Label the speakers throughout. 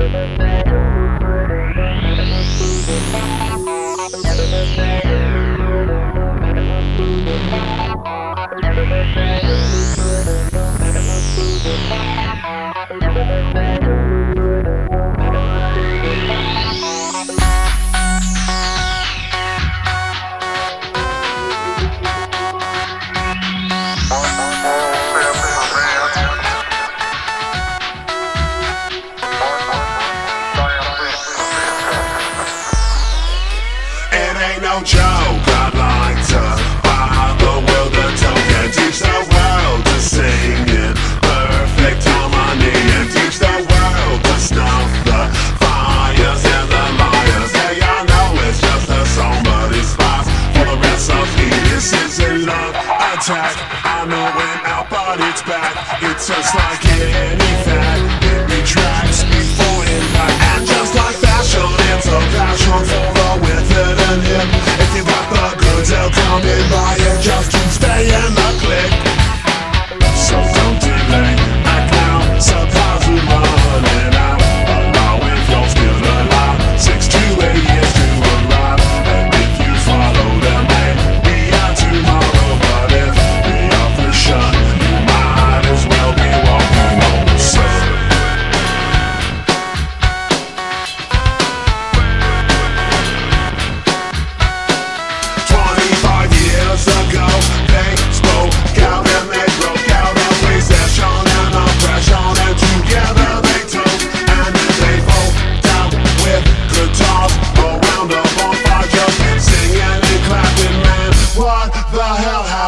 Speaker 1: Yeah.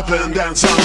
Speaker 1: up and dance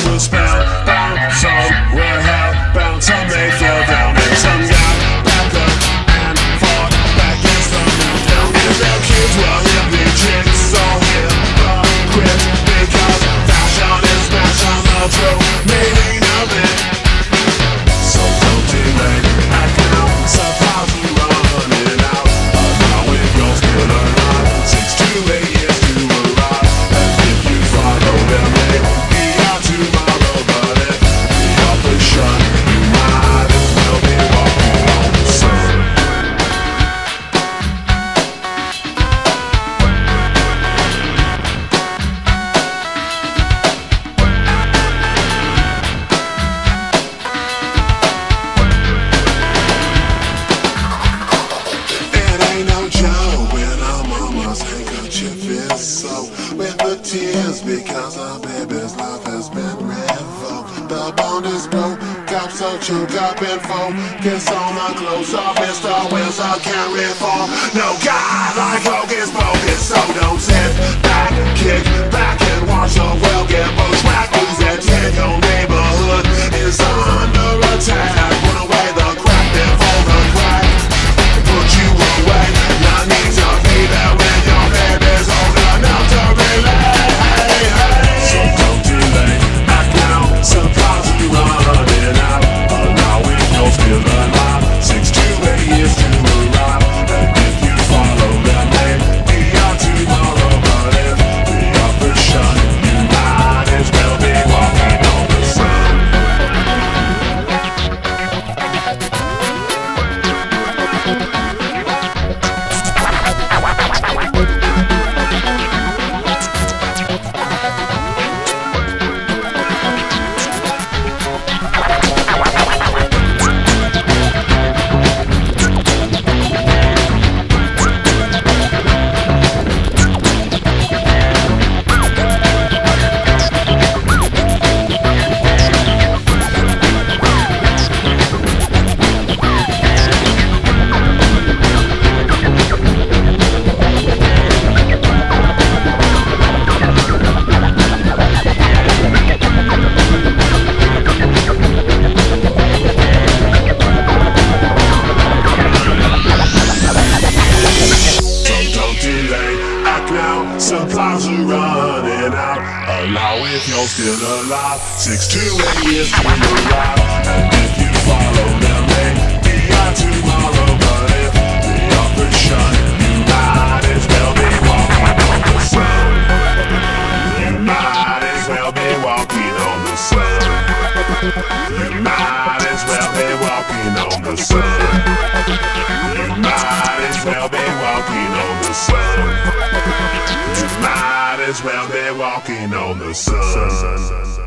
Speaker 1: Cause a baby's life has been revoked. The bond is broke. Cops are chewed up in foam. Kiss on the clothes of Mr. Wheels, I can't reform No guy like Hogan's bogus So don't sit back, kick back and watch the world get Allow if you're still alive. Six to eight years to arrive. And if you follow them, they be on tomorrow. But if the offer shun, you might as well be walking on the sun. You might as well be walking on the sun. You might as well be walking on the sun. You might as well be walking on the sun. You might walking on the sun.